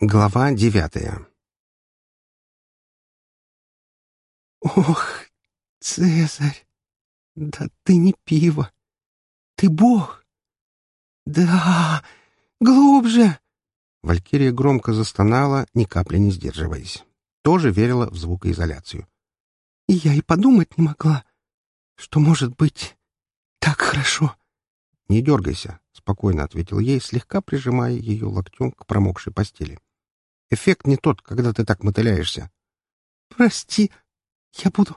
Глава девятая «Ох, Цезарь, да ты не пиво, ты бог! Да, глубже!» Валькирия громко застонала, ни капли не сдерживаясь. Тоже верила в звукоизоляцию. И я и подумать не могла, что может быть так хорошо. «Не дергайся», — спокойно ответил ей, слегка прижимая ее локтем к промокшей постели. «Эффект не тот, когда ты так мотыляешься». «Прости, я буду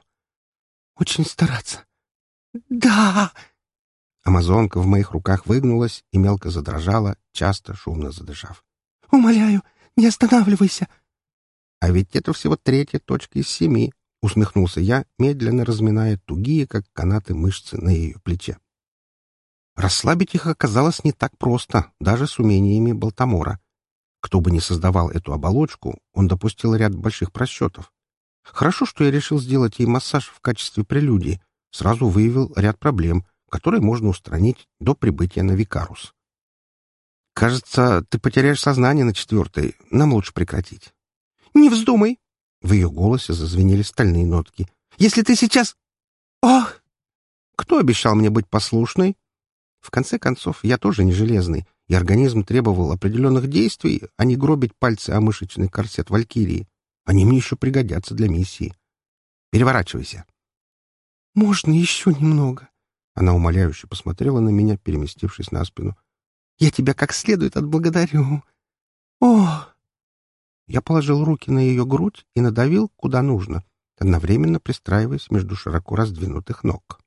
очень стараться». «Да!» Амазонка в моих руках выгнулась и мелко задрожала, часто шумно задышав. «Умоляю, не останавливайся!» «А ведь это всего третья точка из семи», — усмехнулся я, медленно разминая тугие, как канаты, мышцы на ее плече. Расслабить их оказалось не так просто, даже с умениями Балтамора. Кто бы ни создавал эту оболочку, он допустил ряд больших просчетов. Хорошо, что я решил сделать ей массаж в качестве прелюдии, сразу выявил ряд проблем, которые можно устранить до прибытия на Викарус. «Кажется, ты потеряешь сознание на четвертой. Нам лучше прекратить». «Не вздумай!» В ее голосе зазвенели стальные нотки. «Если ты сейчас...» «Ох!» «Кто обещал мне быть послушной?» В конце концов, я тоже не железный, и организм требовал определенных действий, а не гробить пальцы о мышечный корсет Валькирии. Они мне еще пригодятся для миссии. Переворачивайся. «Можно еще немного?» Она умоляюще посмотрела на меня, переместившись на спину. «Я тебя как следует отблагодарю. О!» Я положил руки на ее грудь и надавил, куда нужно, одновременно пристраиваясь между широко раздвинутых ног.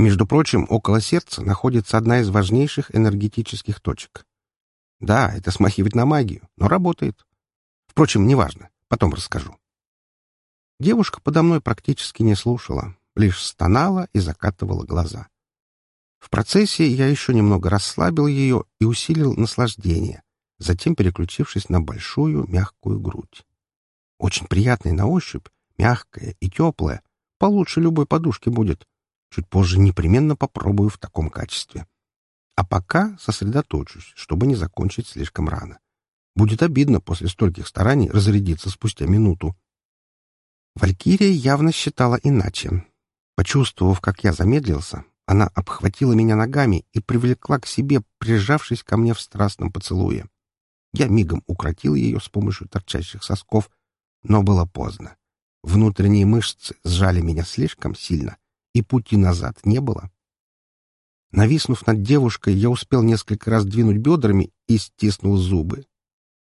Между прочим, около сердца находится одна из важнейших энергетических точек. Да, это смахивает на магию, но работает. Впрочем, неважно, потом расскажу. Девушка подо мной практически не слушала, лишь стонала и закатывала глаза. В процессе я еще немного расслабил ее и усилил наслаждение, затем переключившись на большую мягкую грудь. Очень приятная на ощупь, мягкая и теплая, получше любой подушки будет, Чуть позже непременно попробую в таком качестве. А пока сосредоточусь, чтобы не закончить слишком рано. Будет обидно после стольких стараний разрядиться спустя минуту. Валькирия явно считала иначе. Почувствовав, как я замедлился, она обхватила меня ногами и привлекла к себе, прижавшись ко мне в страстном поцелуе. Я мигом укротил ее с помощью торчащих сосков, но было поздно. Внутренние мышцы сжали меня слишком сильно, и пути назад не было. Нависнув над девушкой, я успел несколько раз двинуть бедрами и стиснул зубы.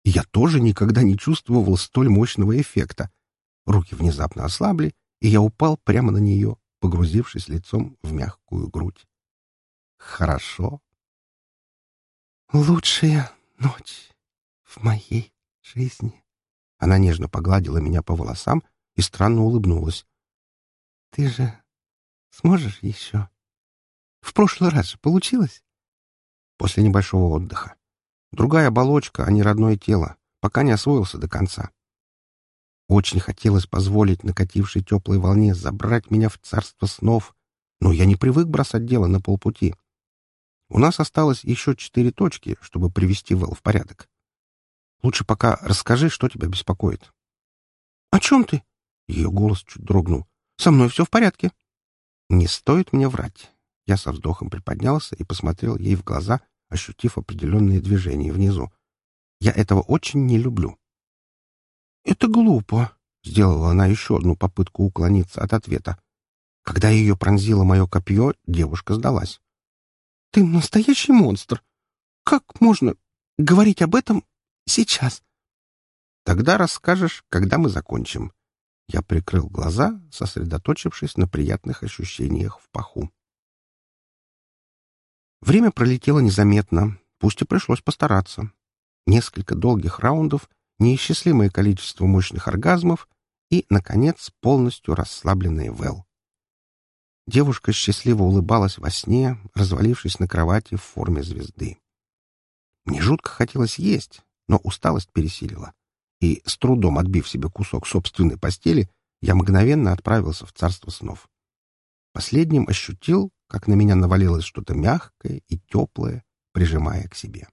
я тоже никогда не чувствовал столь мощного эффекта. Руки внезапно ослабли, и я упал прямо на нее, погрузившись лицом в мягкую грудь. Хорошо. «Лучшая ночь в моей жизни». Она нежно погладила меня по волосам и странно улыбнулась. «Ты же Сможешь еще? В прошлый раз получилось? После небольшого отдыха. Другая оболочка, а не родное тело, пока не освоился до конца. Очень хотелось позволить накатившей теплой волне забрать меня в царство снов, но я не привык бросать дело на полпути. У нас осталось еще четыре точки, чтобы привести Вэл в порядок. Лучше пока расскажи, что тебя беспокоит. — О чем ты? Ее голос чуть дрогнул. — Со мной все в порядке. Не стоит мне врать. Я со вздохом приподнялся и посмотрел ей в глаза, ощутив определенные движения внизу. Я этого очень не люблю. «Это глупо», — сделала она еще одну попытку уклониться от ответа. Когда ее пронзило мое копье, девушка сдалась. «Ты настоящий монстр! Как можно говорить об этом сейчас?» «Тогда расскажешь, когда мы закончим», я прикрыл глаза, сосредоточившись на приятных ощущениях в паху. Время пролетело незаметно, пусть и пришлось постараться. Несколько долгих раундов, неисчислимое количество мощных оргазмов и, наконец, полностью расслабленная Вэл. Девушка счастливо улыбалась во сне, развалившись на кровати в форме звезды. Мне жутко хотелось есть, но усталость пересилила и, с трудом отбив себе кусок собственной постели, я мгновенно отправился в царство снов. Последним ощутил, как на меня навалилось что-то мягкое и теплое, прижимая к себе.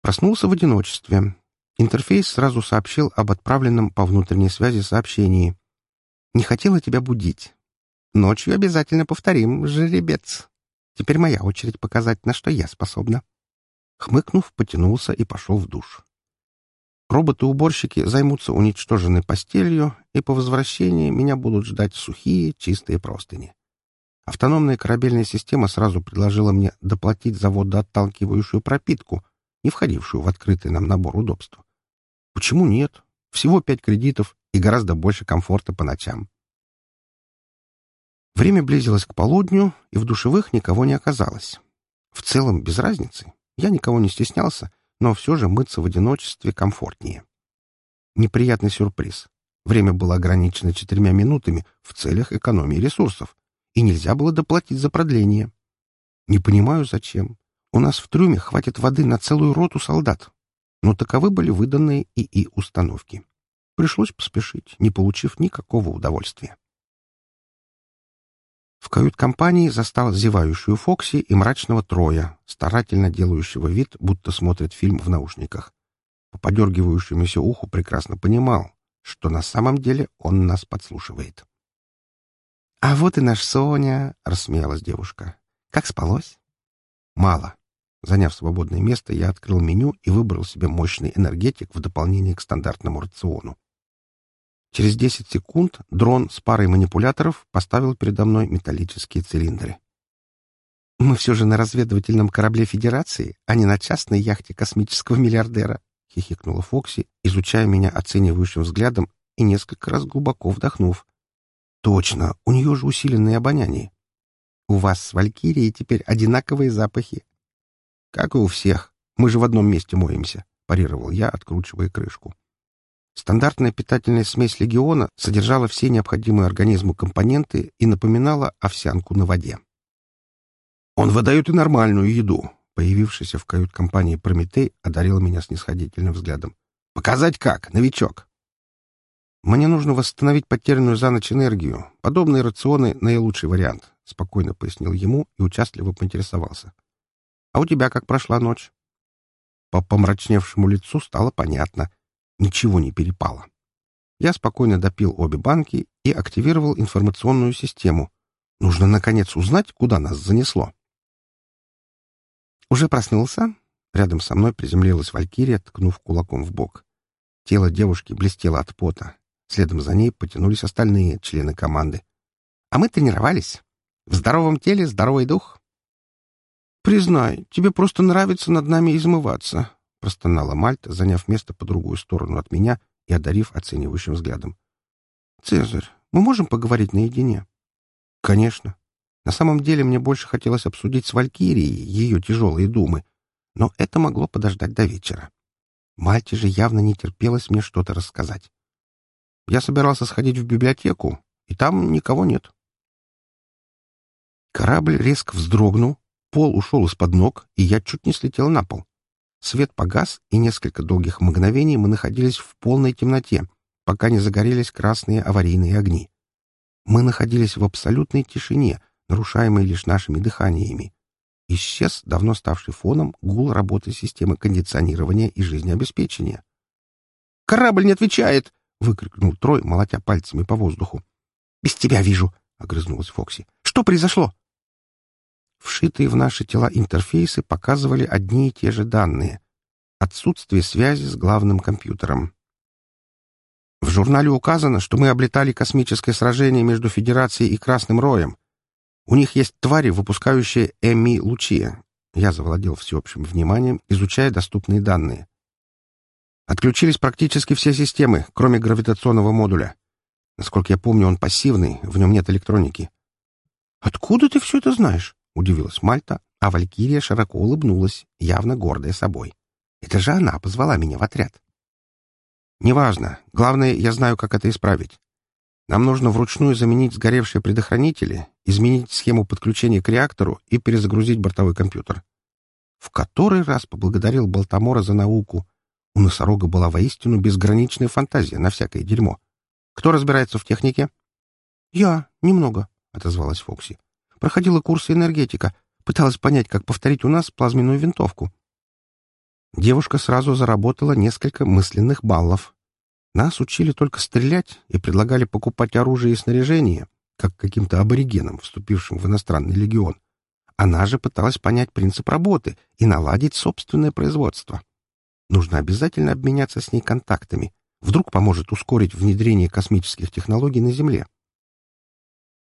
Проснулся в одиночестве. Интерфейс сразу сообщил об отправленном по внутренней связи сообщении. «Не хотела тебя будить. Ночью обязательно повторим, жеребец. Теперь моя очередь показать, на что я способна». Хмыкнув, потянулся и пошел в душ. Роботы-уборщики займутся уничтоженной постелью, и по возвращении меня будут ждать сухие, чистые простыни. Автономная корабельная система сразу предложила мне доплатить за водоотталкивающую пропитку, не входившую в открытый нам набор удобств. Почему нет? Всего пять кредитов и гораздо больше комфорта по ночам. Время близилось к полудню, и в душевых никого не оказалось. В целом, без разницы. Я никого не стеснялся, но все же мыться в одиночестве комфортнее. Неприятный сюрприз. Время было ограничено четырьмя минутами в целях экономии ресурсов, и нельзя было доплатить за продление. Не понимаю, зачем. У нас в трюме хватит воды на целую роту солдат. Но таковы были выданные ИИ установки. Пришлось поспешить, не получив никакого удовольствия. В кают-компании застал зевающую Фокси и мрачного Троя, старательно делающего вид, будто смотрит фильм в наушниках. По подергивающемуся уху прекрасно понимал, что на самом деле он нас подслушивает. — А вот и наш Соня, — рассмеялась девушка. — Как спалось? — Мало. Заняв свободное место, я открыл меню и выбрал себе мощный энергетик в дополнение к стандартному рациону. Через 10 секунд дрон с парой манипуляторов поставил передо мной металлические цилиндры. «Мы все же на разведывательном корабле Федерации, а не на частной яхте космического миллиардера», — хихикнула Фокси, изучая меня оценивающим взглядом и несколько раз глубоко вдохнув. «Точно, у нее же усиленное обоняние. У вас с Валькирией теперь одинаковые запахи». «Как и у всех. Мы же в одном месте моемся», — парировал я, откручивая крышку. Стандартная питательная смесь легиона содержала все необходимые организму компоненты и напоминала овсянку на воде. «Он выдает и нормальную еду», — появившийся в кают-компании Прометей одарил меня снисходительным взглядом. «Показать как, новичок?» «Мне нужно восстановить потерянную за ночь энергию. Подобные рационы — наилучший вариант», — спокойно пояснил ему и участливо поинтересовался. «А у тебя как прошла ночь?» По помрачневшему лицу стало понятно. Ничего не перепало. Я спокойно допил обе банки и активировал информационную систему. Нужно, наконец, узнать, куда нас занесло. «Уже проснулся?» Рядом со мной приземлилась Валькирия, ткнув кулаком в бок. Тело девушки блестело от пота. Следом за ней потянулись остальные члены команды. «А мы тренировались. В здоровом теле здоровый дух». «Признай, тебе просто нравится над нами измываться», — простонала Мальта, заняв место по другую сторону от меня и одарив оценивающим взглядом. «Цезарь, мы можем поговорить наедине?» «Конечно. На самом деле мне больше хотелось обсудить с Валькирией ее тяжелые думы, но это могло подождать до вечера. Мальте же явно не терпелось мне что-то рассказать. Я собирался сходить в библиотеку, и там никого нет». Корабль резко вздрогнул, пол ушел из-под ног, и я чуть не слетел на пол. Свет погас, и несколько долгих мгновений мы находились в полной темноте, пока не загорелись красные аварийные огни. Мы находились в абсолютной тишине, нарушаемой лишь нашими дыханиями. Исчез давно ставший фоном гул работы системы кондиционирования и жизнеобеспечения. «Корабль не отвечает!» — выкрикнул Трой, молотя пальцами по воздуху. «Без тебя вижу!» — огрызнулась Фокси. «Что произошло?» Вшитые в наши тела интерфейсы показывали одни и те же данные. Отсутствие связи с главным компьютером. В журнале указано, что мы облетали космическое сражение между Федерацией и Красным Роем. У них есть твари, выпускающие ЭМИ-лучи. Я завладел всеобщим вниманием, изучая доступные данные. Отключились практически все системы, кроме гравитационного модуля. Насколько я помню, он пассивный, в нем нет электроники. «Откуда ты все это знаешь?» Удивилась Мальта, а Валькирия широко улыбнулась, явно гордая собой. Это же она позвала меня в отряд. Неважно. Главное, я знаю, как это исправить. Нам нужно вручную заменить сгоревшие предохранители, изменить схему подключения к реактору и перезагрузить бортовой компьютер. В который раз поблагодарил Балтамора за науку. У носорога была воистину безграничная фантазия на всякое дерьмо. Кто разбирается в технике? — Я, немного, — отозвалась Фокси. Проходила курсы энергетика. Пыталась понять, как повторить у нас плазменную винтовку. Девушка сразу заработала несколько мысленных баллов. Нас учили только стрелять и предлагали покупать оружие и снаряжение, как каким-то аборигенам, вступившим в иностранный легион. Она же пыталась понять принцип работы и наладить собственное производство. Нужно обязательно обменяться с ней контактами. Вдруг поможет ускорить внедрение космических технологий на Земле.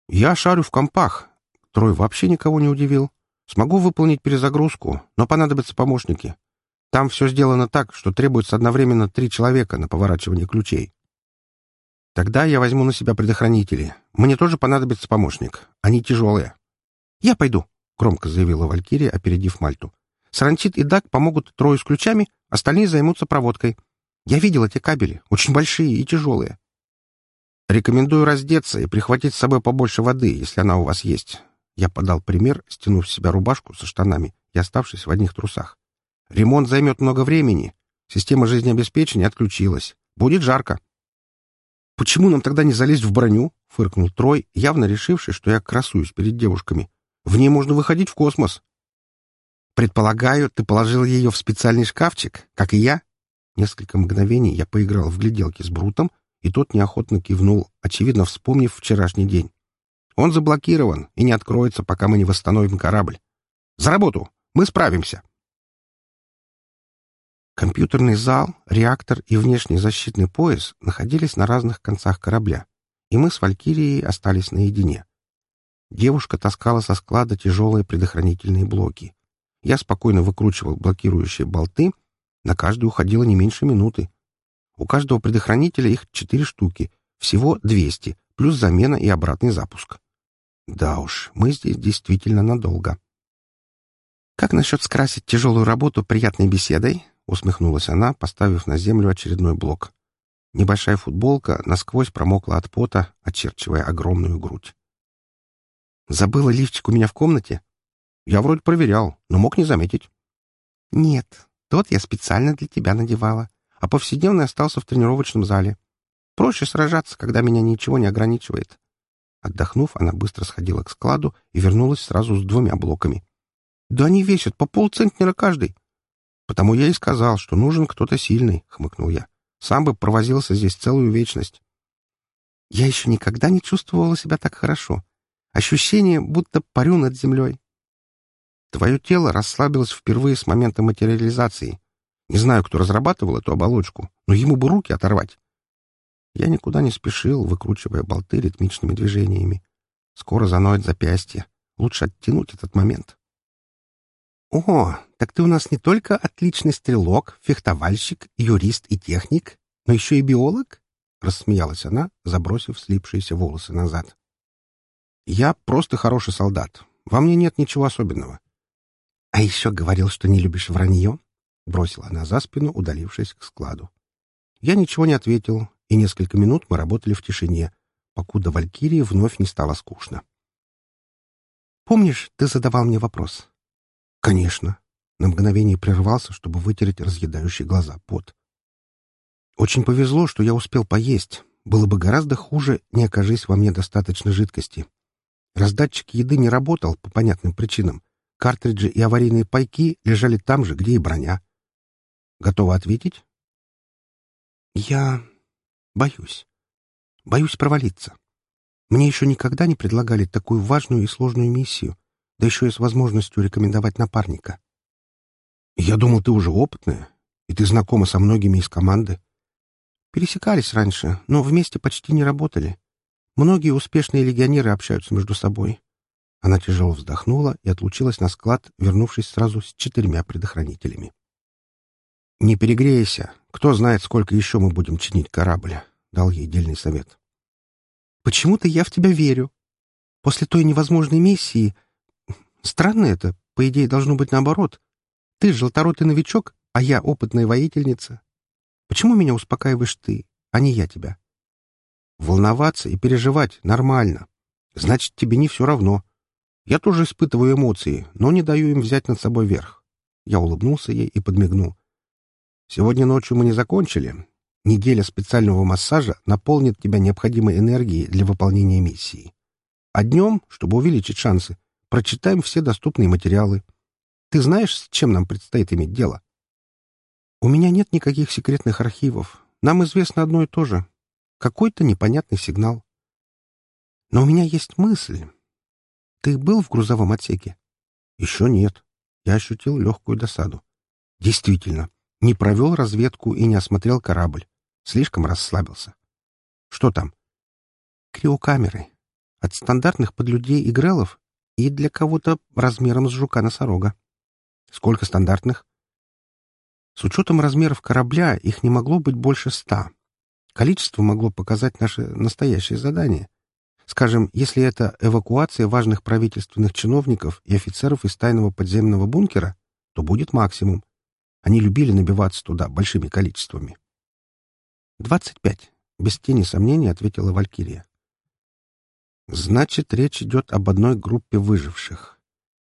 Я шарю в компах. Трой вообще никого не удивил. Смогу выполнить перезагрузку, но понадобятся помощники. Там все сделано так, что требуется одновременно три человека на поворачивание ключей. Тогда я возьму на себя предохранители. Мне тоже понадобится помощник. Они тяжелые. Я пойду, — громко заявила Валькирия, опередив Мальту. Саранчит и Дак помогут трое с ключами, остальные займутся проводкой. Я видел эти кабели, очень большие и тяжелые. Рекомендую раздеться и прихватить с собой побольше воды, если она у вас есть. Я подал пример, стянув с себя рубашку со штанами и оставшись в одних трусах. Ремонт займет много времени. Система жизнеобеспечения отключилась. Будет жарко. «Почему нам тогда не залезть в броню?» — фыркнул Трой, явно решивший, что я красуюсь перед девушками. «В ней можно выходить в космос». «Предполагаю, ты положил ее в специальный шкафчик, как и я?» Несколько мгновений я поиграл в гляделки с Брутом, и тот неохотно кивнул, очевидно вспомнив вчерашний день. «Он заблокирован и не откроется, пока мы не восстановим корабль. За работу! Мы справимся!» Компьютерный зал, реактор и внешний защитный пояс находились на разных концах корабля, и мы с Валькирией остались наедине. Девушка таскала со склада тяжелые предохранительные блоки. Я спокойно выкручивал блокирующие болты, на каждый уходило не меньше минуты. У каждого предохранителя их четыре штуки, всего 200, плюс замена и обратный запуск. Да уж, мы здесь действительно надолго. Как насчет скрасить тяжелую работу приятной беседой? — усмехнулась она, поставив на землю очередной блок. Небольшая футболка насквозь промокла от пота, очерчивая огромную грудь. «Забыла лифчик у меня в комнате?» «Я вроде проверял, но мог не заметить». «Нет, тот я специально для тебя надевала, а повседневный остался в тренировочном зале. Проще сражаться, когда меня ничего не ограничивает». Отдохнув, она быстро сходила к складу и вернулась сразу с двумя блоками. «Да они весят по полцентнера каждый. «Потому я и сказал, что нужен кто-то сильный», — хмыкнул я. «Сам бы провозился здесь целую вечность». «Я еще никогда не чувствовала себя так хорошо. Ощущение, будто парю над землей». «Твое тело расслабилось впервые с момента материализации. Не знаю, кто разрабатывал эту оболочку, но ему бы руки оторвать». Я никуда не спешил, выкручивая болты ритмичными движениями. Скоро заноет запястье. Лучше оттянуть этот момент. «О, так ты у нас не только отличный стрелок, фехтовальщик, юрист и техник, но еще и биолог?» — рассмеялась она, забросив слипшиеся волосы назад. «Я просто хороший солдат. Во мне нет ничего особенного». «А еще говорил, что не любишь вранье?» — бросила она за спину, удалившись к складу. Я ничего не ответил, и несколько минут мы работали в тишине, покуда Валькирии вновь не стало скучно. «Помнишь, ты задавал мне вопрос?» «Конечно». На мгновение прервался, чтобы вытереть разъедающий глаза пот. «Очень повезло, что я успел поесть. Было бы гораздо хуже, не окажись во мне достаточно жидкости. Раздатчик еды не работал по понятным причинам. Картриджи и аварийные пайки лежали там же, где и броня. Готова ответить?» «Я боюсь. Боюсь провалиться. Мне еще никогда не предлагали такую важную и сложную миссию да еще и с возможностью рекомендовать напарника. Я думал, ты уже опытная, и ты знакома со многими из команды. Пересекались раньше, но вместе почти не работали. Многие успешные легионеры общаются между собой. Она тяжело вздохнула и отлучилась на склад, вернувшись сразу с четырьмя предохранителями. «Не перегрейся. Кто знает, сколько еще мы будем чинить корабль», — дал ей дельный совет. «Почему-то я в тебя верю. После той невозможной миссии Странно это. По идее, должно быть наоборот. Ты желторотый новичок, а я опытная воительница. Почему меня успокаиваешь ты, а не я тебя? Волноваться и переживать нормально. Значит, тебе не все равно. Я тоже испытываю эмоции, но не даю им взять над собой верх. Я улыбнулся ей и подмигнул. Сегодня ночью мы не закончили. Неделя специального массажа наполнит тебя необходимой энергией для выполнения миссии. А днем, чтобы увеличить шансы, Прочитаем все доступные материалы. Ты знаешь, с чем нам предстоит иметь дело? У меня нет никаких секретных архивов. Нам известно одно и то же. Какой-то непонятный сигнал. Но у меня есть мысль. Ты был в грузовом отсеке? Еще нет. Я ощутил легкую досаду. Действительно, не провел разведку и не осмотрел корабль. Слишком расслабился. Что там? Криокамеры. От стандартных подлюдей и грелов и для кого-то размером с жука-носорога. Сколько стандартных? С учетом размеров корабля их не могло быть больше ста. Количество могло показать наше настоящее задание. Скажем, если это эвакуация важных правительственных чиновников и офицеров из тайного подземного бункера, то будет максимум. Они любили набиваться туда большими количествами. «Двадцать пять», — без тени сомнений ответила Валькирия. «Значит, речь идет об одной группе выживших.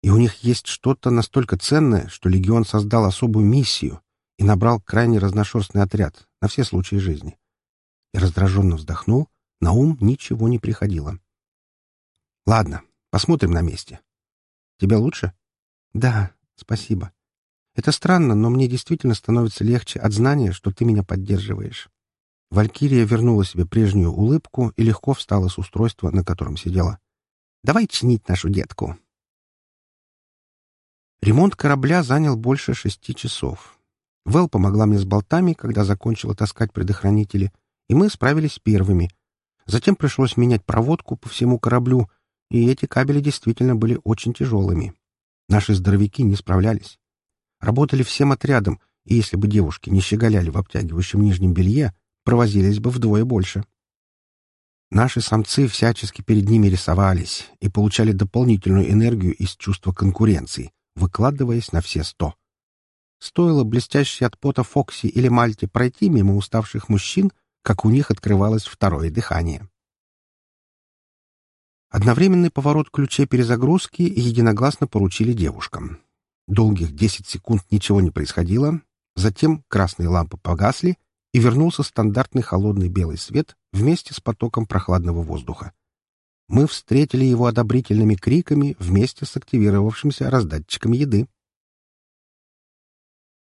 И у них есть что-то настолько ценное, что Легион создал особую миссию и набрал крайне разношерстный отряд на все случаи жизни. И раздраженно вздохнул, на ум ничего не приходило. «Ладно, посмотрим на месте. Тебе лучше?» «Да, спасибо. Это странно, но мне действительно становится легче от знания, что ты меня поддерживаешь». Валькирия вернула себе прежнюю улыбку и легко встала с устройства, на котором сидела. «Давай чинить нашу детку». Ремонт корабля занял больше шести часов. Вэл помогла мне с болтами, когда закончила таскать предохранители, и мы справились первыми. Затем пришлось менять проводку по всему кораблю, и эти кабели действительно были очень тяжелыми. Наши здоровяки не справлялись. Работали всем отрядом, и если бы девушки не щеголяли в обтягивающем нижнем белье, провозились бы вдвое больше. Наши самцы всячески перед ними рисовались и получали дополнительную энергию из чувства конкуренции, выкладываясь на все сто. Стоило блестящей от пота Фокси или Мальте пройти мимо уставших мужчин, как у них открывалось второе дыхание. Одновременный поворот ключей перезагрузки единогласно поручили девушкам. Долгих десять секунд ничего не происходило, затем красные лампы погасли, и вернулся стандартный холодный белый свет вместе с потоком прохладного воздуха. Мы встретили его одобрительными криками вместе с активировавшимся раздатчиком еды.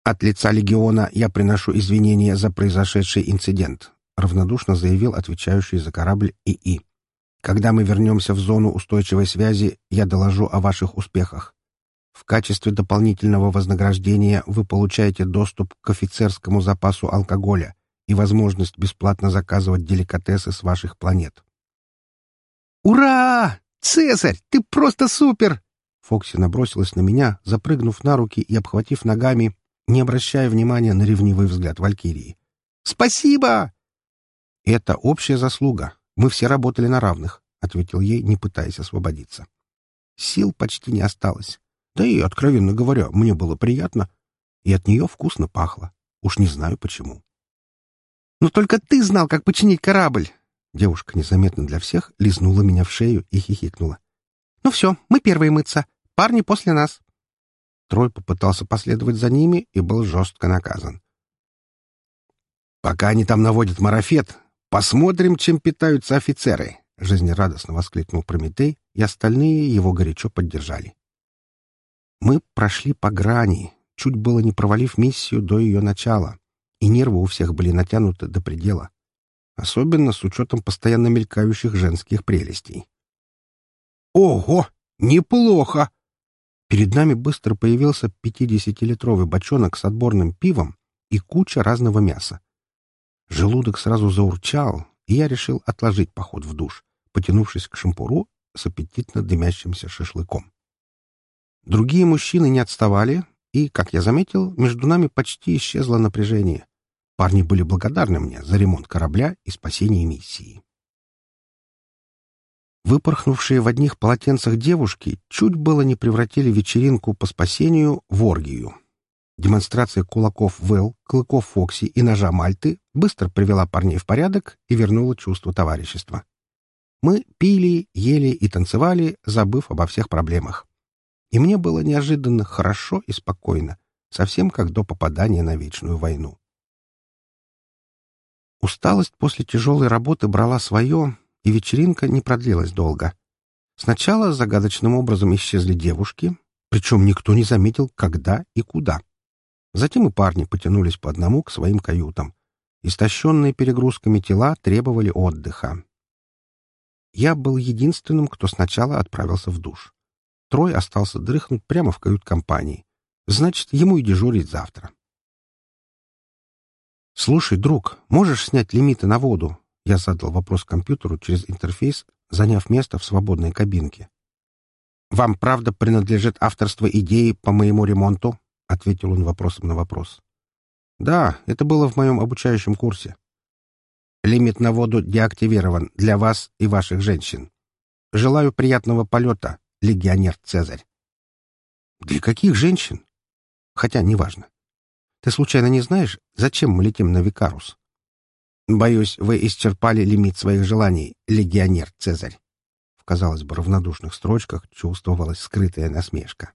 «От лица легиона я приношу извинения за произошедший инцидент», равнодушно заявил отвечающий за корабль ИИ. «Когда мы вернемся в зону устойчивой связи, я доложу о ваших успехах. В качестве дополнительного вознаграждения вы получаете доступ к офицерскому запасу алкоголя и возможность бесплатно заказывать деликатесы с ваших планет». «Ура! Цезарь, ты просто супер!» Фокси набросилась на меня, запрыгнув на руки и обхватив ногами, не обращая внимания на ревнивый взгляд Валькирии. «Спасибо!» «Это общая заслуга. Мы все работали на равных», — ответил ей, не пытаясь освободиться. Сил почти не осталось. Да и, откровенно говоря, мне было приятно. И от нее вкусно пахло. Уж не знаю почему. «Но только ты знал, как починить корабль!» Девушка незаметно для всех лизнула меня в шею и хихикнула. «Ну все, мы первые мыться. Парни после нас». Трой попытался последовать за ними и был жестко наказан. «Пока они там наводят марафет, посмотрим, чем питаются офицеры!» — жизнерадостно воскликнул Прометей, и остальные его горячо поддержали. Мы прошли по грани, чуть было не провалив миссию до ее начала, и нервы у всех были натянуты до предела, особенно с учетом постоянно мелькающих женских прелестей. «Ого! Неплохо!» Перед нами быстро появился пятидесятилитровый бочонок с отборным пивом и куча разного мяса. Желудок сразу заурчал, и я решил отложить поход в душ, потянувшись к шампуру с аппетитно дымящимся шашлыком. Другие мужчины не отставали, и, как я заметил, между нами почти исчезло напряжение. Парни были благодарны мне за ремонт корабля и спасение миссии. Выпорхнувшие в одних полотенцах девушки чуть было не превратили вечеринку по спасению в оргию. Демонстрация кулаков Вэл, клыков Фокси и ножа Мальты быстро привела парней в порядок и вернула чувство товарищества. Мы пили, ели и танцевали, забыв обо всех проблемах. И мне было неожиданно хорошо и спокойно, совсем как до попадания на вечную войну. Усталость после тяжелой работы брала свое, и вечеринка не продлилась долго. Сначала загадочным образом исчезли девушки, причем никто не заметил, когда и куда. Затем и парни потянулись по одному к своим каютам. Истощенные перегрузками тела требовали отдыха. Я был единственным, кто сначала отправился в душ. Трой остался дрыхнуть прямо в кают-компании. Значит, ему и дежурить завтра. «Слушай, друг, можешь снять лимиты на воду?» Я задал вопрос компьютеру через интерфейс, заняв место в свободной кабинке. «Вам правда принадлежит авторство идеи по моему ремонту?» — ответил он вопросом на вопрос. «Да, это было в моем обучающем курсе. Лимит на воду деактивирован для вас и ваших женщин. Желаю приятного полета, легионер Цезарь». «Для каких женщин?» «Хотя, неважно. Ты случайно не знаешь, зачем мы летим на Викарус?» «Боюсь, вы исчерпали лимит своих желаний, легионер Цезарь». В, казалось бы, равнодушных строчках чувствовалась скрытая насмешка.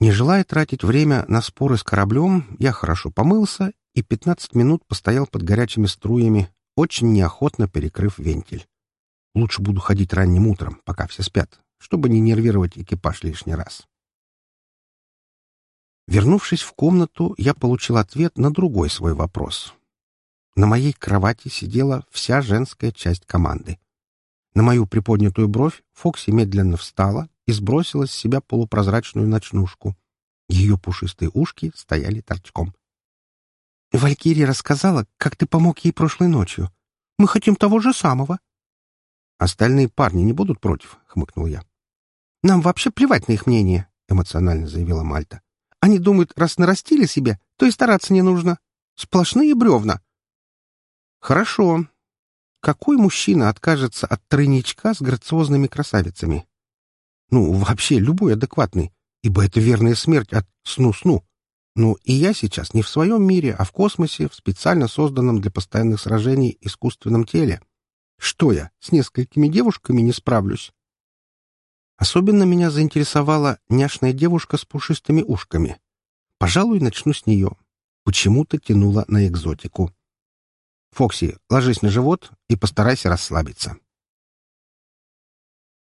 Не желая тратить время на споры с кораблем, я хорошо помылся и 15 минут постоял под горячими струями, очень неохотно перекрыв вентиль. Лучше буду ходить ранним утром, пока все спят, чтобы не нервировать экипаж лишний раз. Вернувшись в комнату, я получил ответ на другой свой вопрос. На моей кровати сидела вся женская часть команды. На мою приподнятую бровь Фокси медленно встала и сбросила с себя полупрозрачную ночнушку. Ее пушистые ушки стояли торчком. «Валькирия рассказала, как ты помог ей прошлой ночью. Мы хотим того же самого». «Остальные парни не будут против?» — хмыкнул я. «Нам вообще плевать на их мнение», — эмоционально заявила Мальта. «Они думают, раз нарастили себе, то и стараться не нужно. Сплошные бревна». «Хорошо. Какой мужчина откажется от тройничка с грациозными красавицами?» Ну, вообще, любой адекватный, ибо это верная смерть от сну-сну. Ну, и я сейчас не в своем мире, а в космосе, в специально созданном для постоянных сражений искусственном теле. Что я, с несколькими девушками не справлюсь? Особенно меня заинтересовала няшная девушка с пушистыми ушками. Пожалуй, начну с нее. Почему-то тянула на экзотику. «Фокси, ложись на живот и постарайся расслабиться».